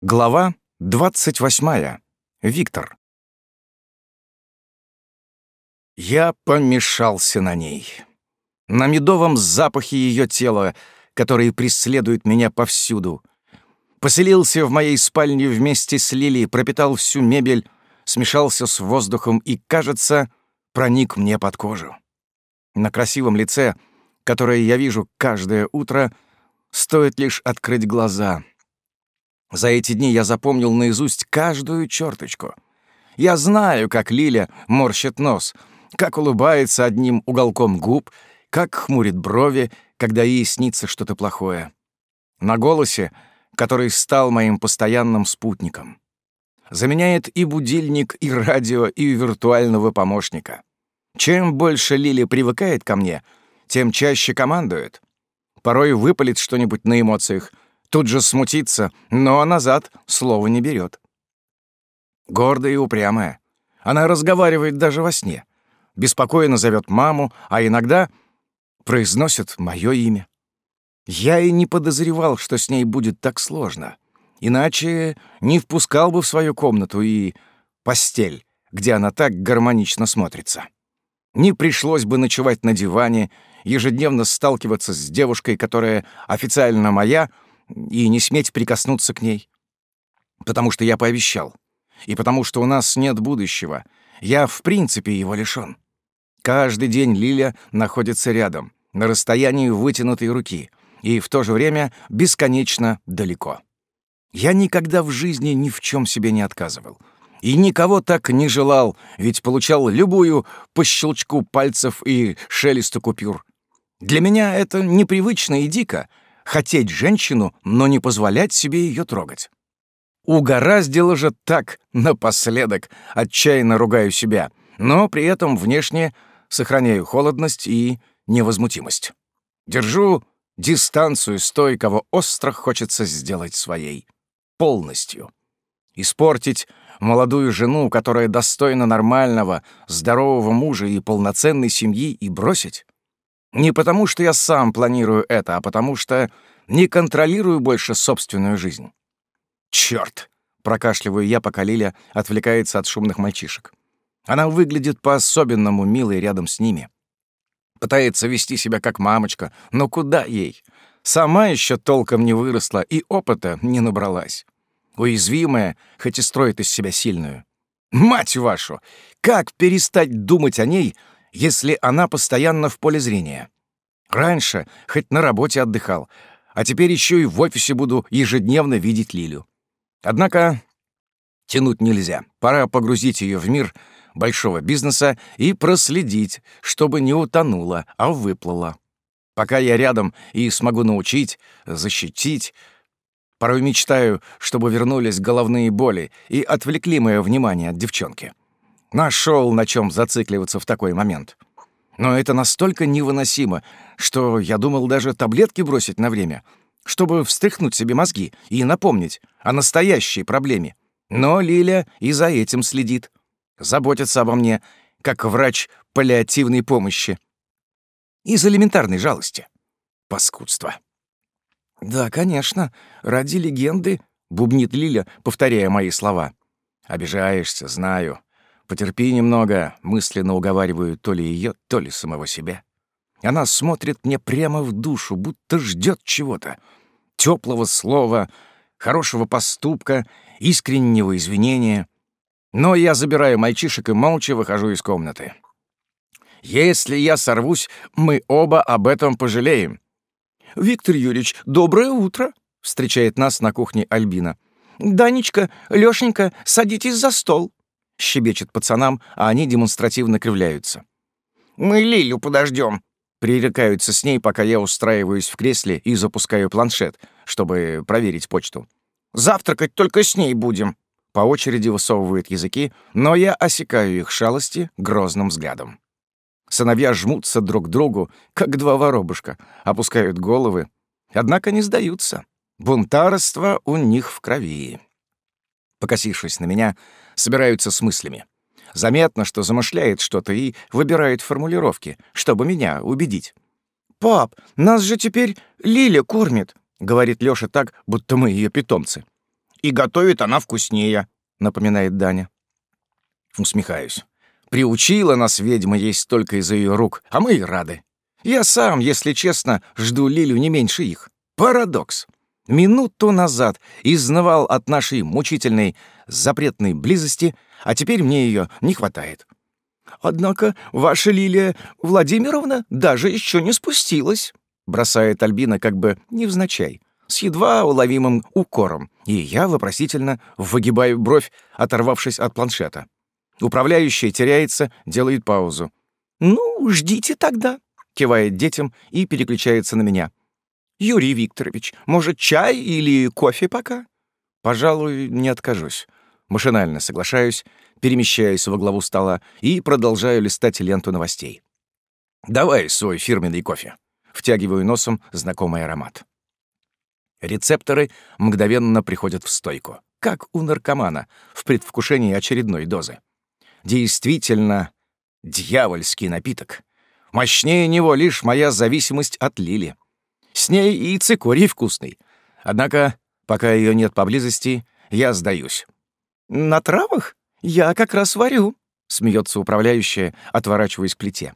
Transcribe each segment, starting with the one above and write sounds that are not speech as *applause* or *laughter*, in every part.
Глава 28. Виктор. Я помешался на ней. На медовом запахе ее тела, который преследует меня повсюду. Поселился в моей спальне вместе с Лили, пропитал всю мебель, смешался с воздухом и, кажется, проник мне под кожу. На красивом лице, которое я вижу каждое утро, стоит лишь открыть глаза — за эти дни я запомнил наизусть каждую черточку. Я знаю, как Лиля морщит нос, как улыбается одним уголком губ, как хмурит брови, когда ей снится что-то плохое. На голосе, который стал моим постоянным спутником. Заменяет и будильник, и радио, и виртуального помощника. Чем больше Лили привыкает ко мне, тем чаще командует. Порой выпалит что-нибудь на эмоциях — Тут же смутится, но назад слова не берет. Гордая и упрямая. Она разговаривает даже во сне. Беспокойно зовет маму, а иногда произносит мое имя. Я и не подозревал, что с ней будет так сложно. Иначе не впускал бы в свою комнату и постель, где она так гармонично смотрится. Не пришлось бы ночевать на диване, ежедневно сталкиваться с девушкой, которая официально моя — и не сметь прикоснуться к ней. Потому что я пообещал. И потому что у нас нет будущего. Я в принципе его лишён. Каждый день Лиля находится рядом, на расстоянии вытянутой руки, и в то же время бесконечно далеко. Я никогда в жизни ни в чем себе не отказывал. И никого так не желал, ведь получал любую по щелчку пальцев и шелесту купюр. Для меня это непривычно и дико, хотеть женщину, но не позволять себе ее трогать. Угораздило же так, напоследок, отчаянно ругаю себя, но при этом внешне сохраняю холодность и невозмутимость. Держу дистанцию с той, кого остро хочется сделать своей. Полностью. Испортить молодую жену, которая достойна нормального, здорового мужа и полноценной семьи, и бросить? Не потому, что я сам планирую это, а потому что не контролирую больше собственную жизнь. Черт! прокашливаю я, пока Лиля отвлекается от шумных мальчишек. Она выглядит по-особенному милой рядом с ними. Пытается вести себя как мамочка, но куда ей? Сама еще толком не выросла и опыта не набралась. Уязвимая, хоть и строит из себя сильную. Мать вашу! Как перестать думать о ней, если она постоянно в поле зрения? Раньше хоть на работе отдыхал, а теперь еще и в офисе буду ежедневно видеть Лилю. Однако тянуть нельзя. Пора погрузить ее в мир большого бизнеса и проследить, чтобы не утонула, а выплыла. Пока я рядом и смогу научить, защитить, порой мечтаю, чтобы вернулись головные боли и отвлекли мое внимание от девчонки. Нашел на чем зацикливаться в такой момент. Но это настолько невыносимо, что я думал даже таблетки бросить на время, чтобы встряхнуть себе мозги и напомнить о настоящей проблеме. Но Лиля и за этим следит. Заботится обо мне, как врач паллиативной помощи. Из элементарной жалости. Паскудство. «Да, конечно, ради легенды», — бубнит Лиля, повторяя мои слова. «Обижаешься, знаю. Потерпи немного, мысленно уговариваю то ли ее, то ли самого себя. Она смотрит мне прямо в душу, будто ждет чего-то. Теплого слова, хорошего поступка, искреннего извинения. Но я забираю мальчишек и молча выхожу из комнаты. Если я сорвусь, мы оба об этом пожалеем. «Виктор Юрьевич, доброе утро!» — встречает нас на кухне Альбина. «Данечка, Лёшенька, садитесь за стол!» Щебечет пацанам, а они демонстративно кривляются. «Мы Лилю подождем, пререкаются с ней, пока я устраиваюсь в кресле и запускаю планшет, чтобы проверить почту. «Завтракать только с ней будем!» По очереди высовывают языки, но я осекаю их шалости грозным взглядом. Сыновья жмутся друг к другу, как два воробушка, опускают головы, однако не сдаются. Бунтарство у них в крови. Покосившись на меня, собираются с мыслями. Заметно, что замышляет что-то и выбирает формулировки, чтобы меня убедить. «Пап, нас же теперь Лиля кормит», — говорит Лёша так, будто мы ее питомцы. И готовит она вкуснее, напоминает Даня. Усмехаюсь. Приучила нас ведьма есть только из-за ее рук, а мы и рады. Я сам, если честно, жду Лилю не меньше их. Парадокс. Минуту назад изнывал от нашей мучительной запретной близости, а теперь мне ее не хватает. «Однако ваша Лилия Владимировна даже еще не спустилась», бросает Альбина как бы невзначай, с едва уловимым укором, и я вопросительно выгибаю бровь, оторвавшись от планшета. Управляющая теряется, делает паузу. «Ну, ждите тогда», — кивает детям и переключается на меня. «Юрий Викторович, может, чай или кофе пока?» «Пожалуй, не откажусь». Машинально соглашаюсь, перемещаюсь во главу стола и продолжаю листать ленту новостей. «Давай свой фирменный кофе». Втягиваю носом знакомый аромат. Рецепторы мгновенно приходят в стойку, как у наркомана в предвкушении очередной дозы. Действительно, дьявольский напиток. Мощнее него лишь моя зависимость от Лили. С ней и цикорий вкусный. Однако, пока ее нет поблизости, я сдаюсь. «На травах? Я как раз варю», — смеется управляющая, отворачиваясь к плите.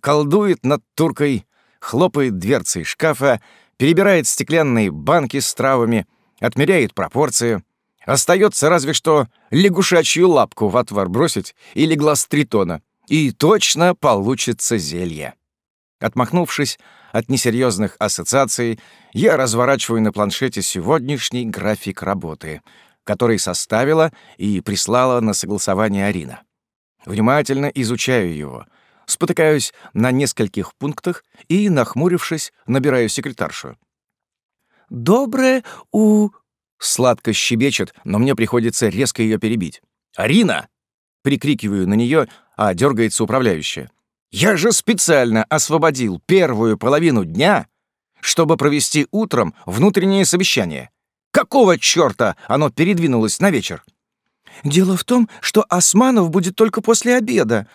Колдует над туркой, хлопает дверцей шкафа, перебирает стеклянные банки с травами, отмеряет пропорции. Остается разве что лягушачью лапку в отвар бросить или глаз тритона, и точно получится зелье. Отмахнувшись от несерьезных ассоциаций, я разворачиваю на планшете сегодняшний график работы — который составила и прислала на согласование Арина. Внимательно изучаю его, спотыкаюсь на нескольких пунктах и, нахмурившись, набираю секретаршу. «Доброе у...» Сладко щебечет, но мне приходится резко ее перебить. «Арина!» Прикрикиваю на нее, а дергается управляющая. «Я же специально освободил первую половину дня, чтобы провести утром внутреннее совещание. Какого чёрта оно передвинулось на вечер? Дело в том, что Османов будет только после обеда.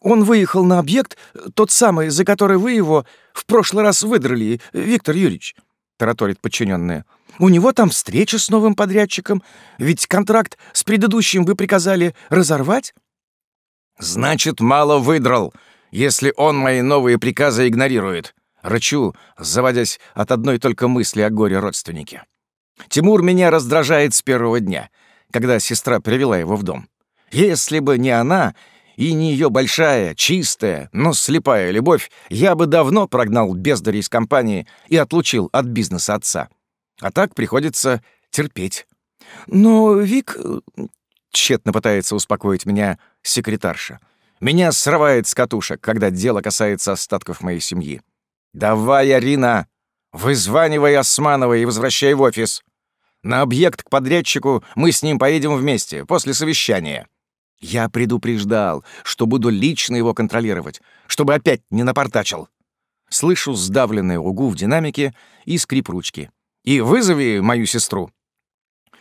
Он выехал на объект, тот самый, за который вы его в прошлый раз выдрали, Виктор Юрьевич, тараторит подчиненная. У него там встреча с новым подрядчиком, ведь контракт с предыдущим вы приказали разорвать. Значит, мало выдрал, если он мои новые приказы игнорирует. Рычу, заводясь от одной только мысли о горе родственнике. Тимур меня раздражает с первого дня, когда сестра привела его в дом. Если бы не она и не ее большая, чистая, но слепая любовь, я бы давно прогнал бездарей из компании и отлучил от бизнеса отца. А так приходится терпеть. Но Вик тщетно пытается успокоить меня секретарша. Меня срывает с катушек, когда дело касается остатков моей семьи. «Давай, Арина, вызванивай Османова и возвращай в офис. На объект к подрядчику мы с ним поедем вместе, после совещания. Я предупреждал, что буду лично его контролировать, чтобы опять не напортачил. Слышу сдавленное угу в динамике и скрип ручки. И вызови мою сестру.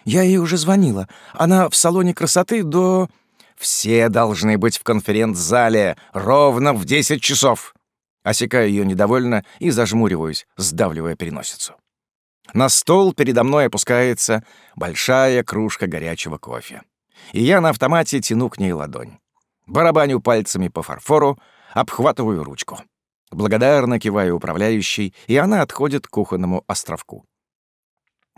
Я ей уже звонила. Она в салоне красоты до... Все должны быть в конференц-зале ровно в 10 часов. Осекаю ее недовольно и зажмуриваюсь, сдавливая переносицу. На стол передо мной опускается большая кружка горячего кофе. И я на автомате тяну к ней ладонь. Барабаню пальцами по фарфору, обхватываю ручку. Благодарно киваю управляющей, и она отходит к кухонному островку.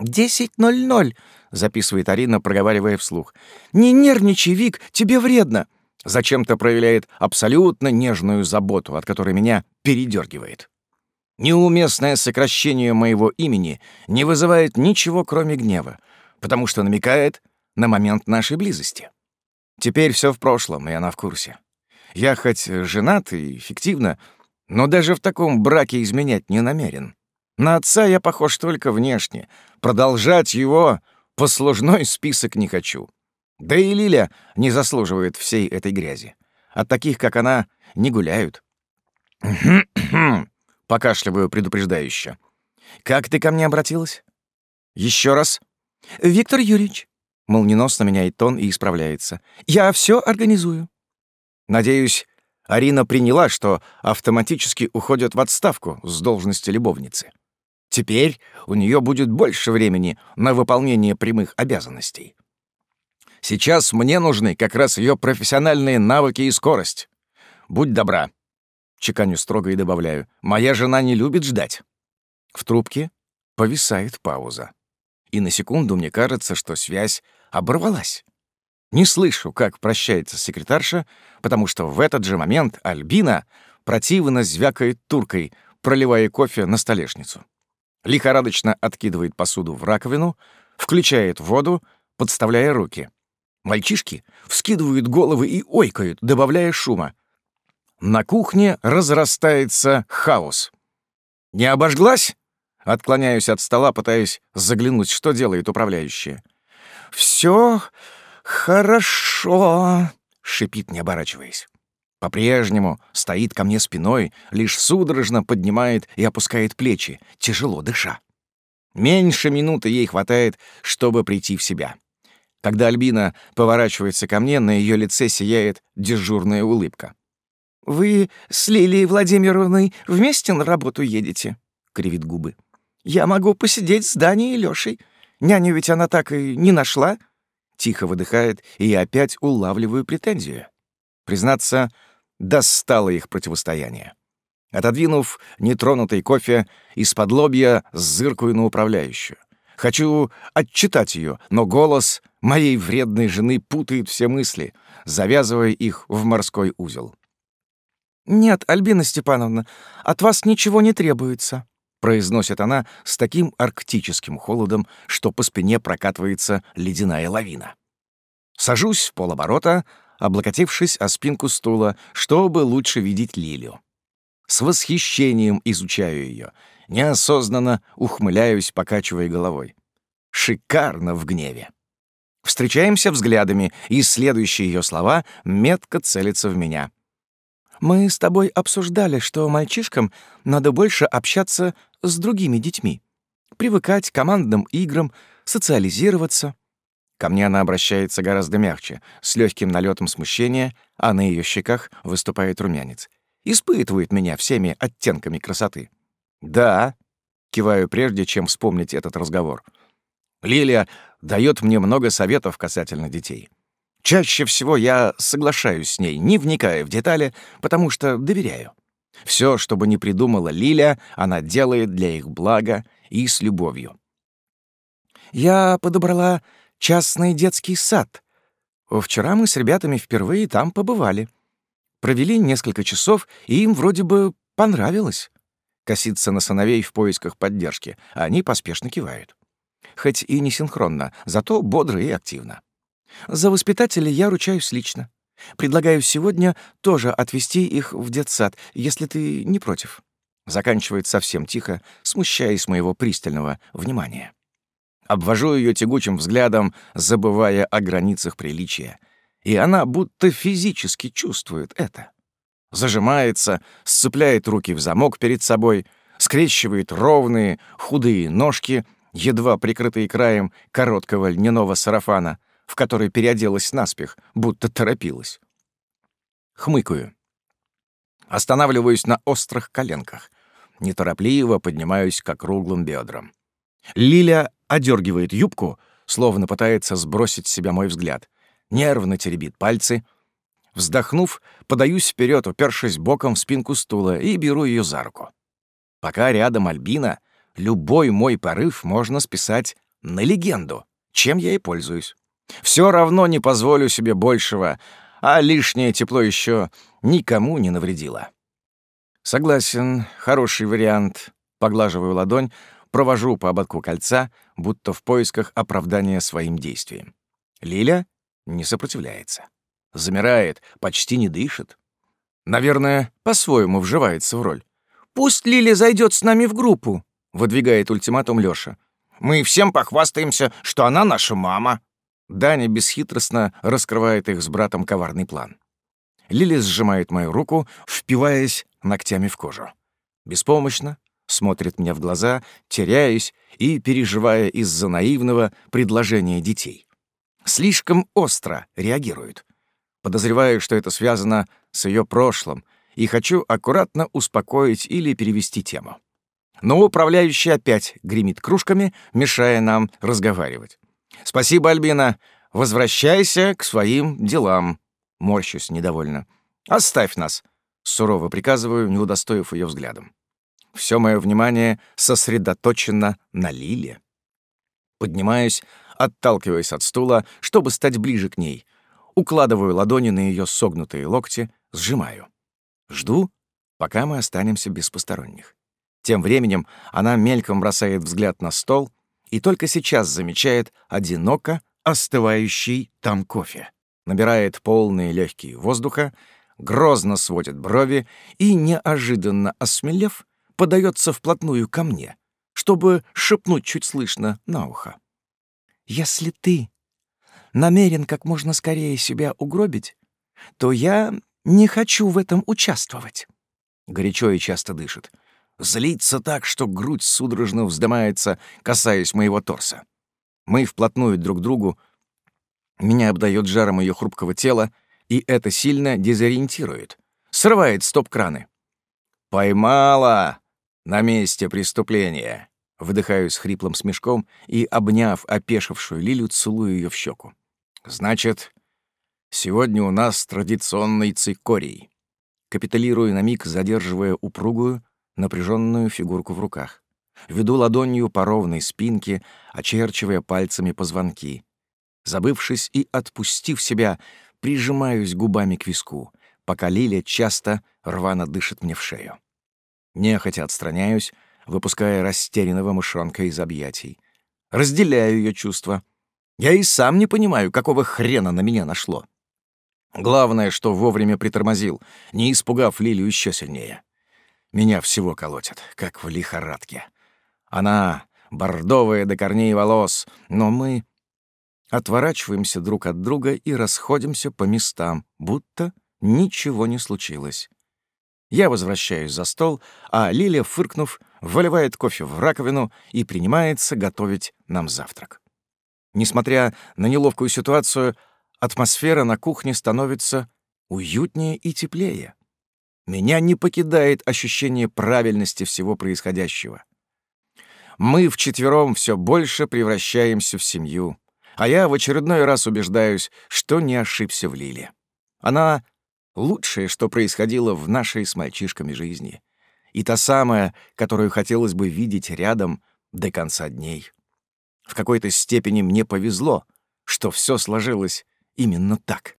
«Десять ноль ноль», — записывает Арина, проговаривая вслух. «Не нервничай, Вик, тебе вредно». Зачем-то проявляет абсолютно нежную заботу, от которой меня передергивает. Неуместное сокращение моего имени не вызывает ничего, кроме гнева, потому что намекает на момент нашей близости. Теперь все в прошлом, и она в курсе. Я хоть женат и фиктивно, но даже в таком браке изменять не намерен. На отца я похож только внешне. Продолжать его послужной список не хочу. Да и Лиля не заслуживает всей этой грязи. От таких, как она, не гуляют. *clears throat* Покашливаю предупреждающе. «Как ты ко мне обратилась?» Еще раз». «Виктор Юрьевич». Молниеносно меняет тон и исправляется. «Я все организую». Надеюсь, Арина приняла, что автоматически уходит в отставку с должности любовницы. Теперь у нее будет больше времени на выполнение прямых обязанностей. Сейчас мне нужны как раз ее профессиональные навыки и скорость. Будь добра. Чеканю строго и добавляю. Моя жена не любит ждать. В трубке повисает пауза. И на секунду мне кажется, что связь оборвалась. Не слышу, как прощается секретарша, потому что в этот же момент Альбина противно звякает туркой, проливая кофе на столешницу лихорадочно откидывает посуду в раковину, включает воду, подставляя руки. Мальчишки вскидывают головы и ойкают, добавляя шума. На кухне разрастается хаос. «Не обожглась?» Отклоняюсь от стола, пытаясь заглянуть, что делает управляющая. «Все хорошо», — шипит, не оборачиваясь. По-прежнему стоит ко мне спиной, лишь судорожно поднимает и опускает плечи, тяжело дыша. Меньше минуты ей хватает, чтобы прийти в себя. Когда Альбина поворачивается ко мне, на ее лице сияет дежурная улыбка. «Вы с Лилией Владимировной вместе на работу едете?» — кривит губы. «Я могу посидеть с Даней и Лёшей. Няню ведь она так и не нашла». Тихо выдыхает, и я опять улавливаю претензию. Признаться, достало их противостояние. Отодвинув нетронутый кофе, из-под лобья зыркую на управляющую. Хочу отчитать ее, но голос моей вредной жены путает все мысли, завязывая их в морской узел. «Нет, Альбина Степановна, от вас ничего не требуется», произносит она с таким арктическим холодом, что по спине прокатывается ледяная лавина. Сажусь в полоборота, облокотившись о спинку стула, чтобы лучше видеть Лилю. С восхищением изучаю ее, неосознанно ухмыляюсь, покачивая головой. Шикарно в гневе. Встречаемся взглядами, и следующие ее слова метко целятся в меня. «Мы с тобой обсуждали, что мальчишкам надо больше общаться с другими детьми, привыкать к командным играм, социализироваться». Ко мне она обращается гораздо мягче, с легким налетом смущения, а на ее щеках выступает румянец. Испытывает меня всеми оттенками красоты. «Да», — киваю прежде, чем вспомнить этот разговор. Лилия дает мне много советов касательно детей. Чаще всего я соглашаюсь с ней, не вникая в детали, потому что доверяю. Все, что бы ни придумала Лиля, она делает для их блага и с любовью. Я подобрала частный детский сад. Вчера мы с ребятами впервые там побывали. Провели несколько часов, и им вроде бы понравилось. Косится на сыновей в поисках поддержки, а они поспешно кивают. Хоть и не синхронно, зато бодро и активно. За воспитателей я ручаюсь лично. Предлагаю сегодня тоже отвезти их в детсад, если ты не против. Заканчивает совсем тихо, смущаясь моего пристального внимания. Обвожу ее тягучим взглядом, забывая о границах приличия. И она будто физически чувствует это. Зажимается, сцепляет руки в замок перед собой, скрещивает ровные, худые ножки, едва прикрытые краем короткого льняного сарафана, в который переоделась наспех, будто торопилась. Хмыкаю. Останавливаюсь на острых коленках. Неторопливо поднимаюсь к округлым бедрам. Лиля одергивает юбку, словно пытается сбросить с себя мой взгляд. Нервно теребит пальцы. Вздохнув, подаюсь вперед, упершись боком в спинку стула, и беру ее за руку. Пока рядом Альбина, любой мой порыв можно списать на легенду, чем я и пользуюсь. Все равно не позволю себе большего, а лишнее тепло еще никому не навредило. Согласен, хороший вариант. Поглаживаю ладонь, провожу по ободку кольца, будто в поисках оправдания своим действиям. Лиля не сопротивляется. Замирает, почти не дышит. Наверное, по-своему вживается в роль. «Пусть Лиля зайдет с нами в группу», — выдвигает ультиматум Лёша. «Мы всем похвастаемся, что она наша мама». Даня бесхитростно раскрывает их с братом коварный план. Лили сжимает мою руку, впиваясь ногтями в кожу. Беспомощно, смотрит мне в глаза, теряясь и переживая из-за наивного предложения детей. Слишком остро реагирует. Подозреваю, что это связано с ее прошлым, и хочу аккуратно успокоить или перевести тему. но управляющий опять гремит кружками, мешая нам разговаривать. «Спасибо, Альбина. Возвращайся к своим делам». Морщусь недовольно. «Оставь нас», — сурово приказываю, не удостоив ее взглядом. Все мое внимание сосредоточено на Лиле. Поднимаюсь, отталкиваясь от стула, чтобы стать ближе к ней. Укладываю ладони на ее согнутые локти, сжимаю. Жду, пока мы останемся без посторонних. Тем временем она мельком бросает взгляд на стол и только сейчас замечает одиноко остывающий там кофе. Набирает полные легкие воздуха, грозно сводит брови и, неожиданно осмелев, подается вплотную ко мне, чтобы шепнуть чуть слышно на ухо. «Если ты намерен как можно скорее себя угробить, то я не хочу в этом участвовать». Горячо и часто дышит. Злится так, что грудь судорожно вздымается, касаясь моего торса. Мы вплотную друг к другу. Меня обдает жаром ее хрупкого тела, и это сильно дезориентирует. Срывает стоп-краны. «Поймала!» На месте преступления. Выдыхаю с хриплым смешком и, обняв опешившую Лилю, целую ее в щеку. Значит, сегодня у нас традиционный цикорий. Капитулирую на миг, задерживая упругую, напряженную фигурку в руках. Веду ладонью по ровной спинке, очерчивая пальцами позвонки. Забывшись и отпустив себя, прижимаюсь губами к виску, пока Лиля часто рвано дышит мне в шею. Нехотя отстраняюсь, выпуская растерянного мышонка из объятий. Разделяю ее чувства. Я и сам не понимаю, какого хрена на меня нашло. Главное, что вовремя притормозил, не испугав Лилию еще сильнее. Меня всего колотят, как в лихорадке. Она бордовая до корней волос, но мы отворачиваемся друг от друга и расходимся по местам, будто ничего не случилось. Я возвращаюсь за стол, а Лилия, фыркнув, выливает кофе в раковину и принимается готовить нам завтрак. Несмотря на неловкую ситуацию, атмосфера на кухне становится уютнее и теплее. Меня не покидает ощущение правильности всего происходящего. Мы вчетвером все больше превращаемся в семью, а я в очередной раз убеждаюсь, что не ошибся в Лиле. Она лучшее, что происходило в нашей с мальчишками жизни. И та самая, которую хотелось бы видеть рядом до конца дней. В какой-то степени мне повезло, что все сложилось именно так.